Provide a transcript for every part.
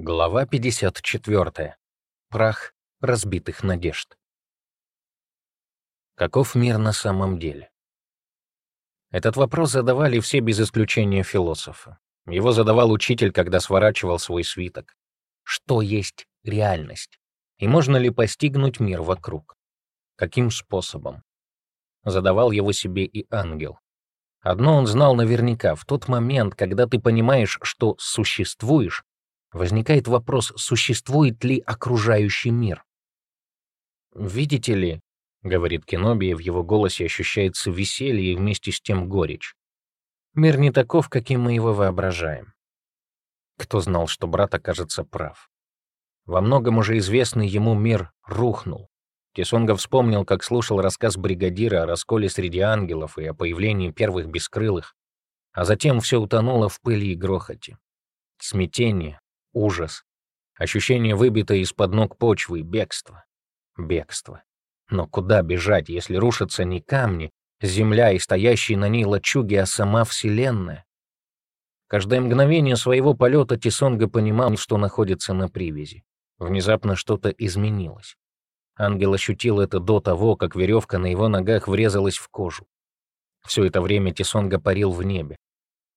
Глава 54. Прах разбитых надежд. Каков мир на самом деле? Этот вопрос задавали все без исключения философы. Его задавал учитель, когда сворачивал свой свиток. Что есть реальность? И можно ли постигнуть мир вокруг? Каким способом? Задавал его себе и ангел. Одно он знал наверняка, в тот момент, когда ты понимаешь, что существуешь, возникает вопрос, существует ли окружающий мир. «Видите ли», — говорит Кеноби, и в его голосе ощущается веселье и вместе с тем горечь, «мир не таков, каким мы его воображаем». Кто знал, что брат окажется прав? Во многом уже известный ему мир рухнул. Тисонга вспомнил, как слушал рассказ бригадира о расколе среди ангелов и о появлении первых бескрылых, а затем все утонуло в пыли и грохоте. Смятение, ужас, ощущение выбитой из-под ног почвы, бегство, бегство. Но куда бежать, если рушатся не камни, земля и стоящие на ней лачуги, а сама Вселенная? Каждое мгновение своего полета Тисонга понимал, что находится на привязи. Внезапно что-то изменилось. Ангел ощутил это до того, как веревка на его ногах врезалась в кожу. Все это время Тисонга парил в небе.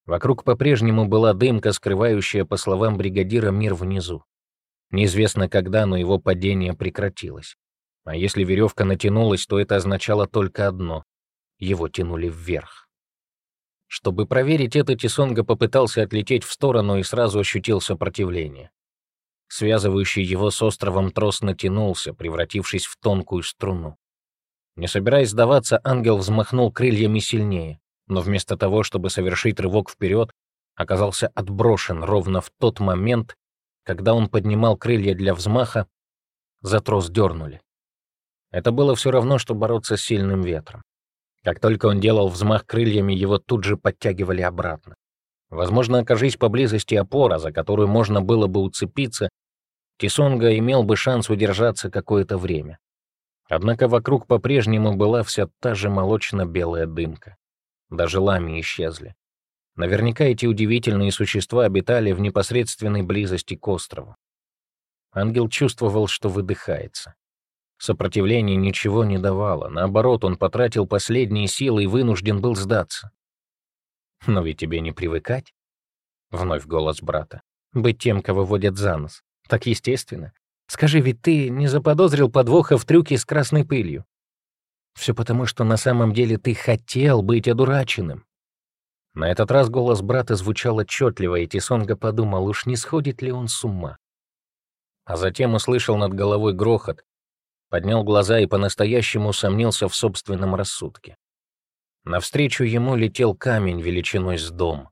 Вокруг по-прежнему была дымка, скрывающая, по словам бригадира, мир внизу. Неизвестно когда, но его падение прекратилось. А если веревка натянулась, то это означало только одно — его тянули вверх. Чтобы проверить это, Тисонга попытался отлететь в сторону и сразу ощутил сопротивление. Связывающий его с островом трос натянулся, превратившись в тонкую струну. Не собираясь сдаваться, ангел взмахнул крыльями сильнее но вместо того, чтобы совершить рывок вперед, оказался отброшен ровно в тот момент, когда он поднимал крылья для взмаха, за трос дернули. Это было все равно, что бороться с сильным ветром. Как только он делал взмах крыльями, его тут же подтягивали обратно. Возможно, окажись поблизости опора, за которую можно было бы уцепиться, Тисонга имел бы шанс удержаться какое-то время. Однако вокруг по-прежнему была вся та же молочно-белая дымка. Даже лами исчезли. Наверняка эти удивительные существа обитали в непосредственной близости к острову. Ангел чувствовал, что выдыхается. Сопротивление ничего не давало. Наоборот, он потратил последние силы и вынужден был сдаться. «Но ведь тебе не привыкать?» — вновь голос брата. «Быть тем, кого водят за нос. Так естественно. Скажи, ведь ты не заподозрил подвоха в трюке с красной пылью?» Все потому, что на самом деле ты хотел быть одураченным. На этот раз голос брата звучал отчетливо, и Тисонга подумал, уж не сходит ли он с ума. А затем услышал над головой грохот, поднял глаза и по-настоящему усомнился в собственном рассудке. Навстречу ему летел камень величиной с дом.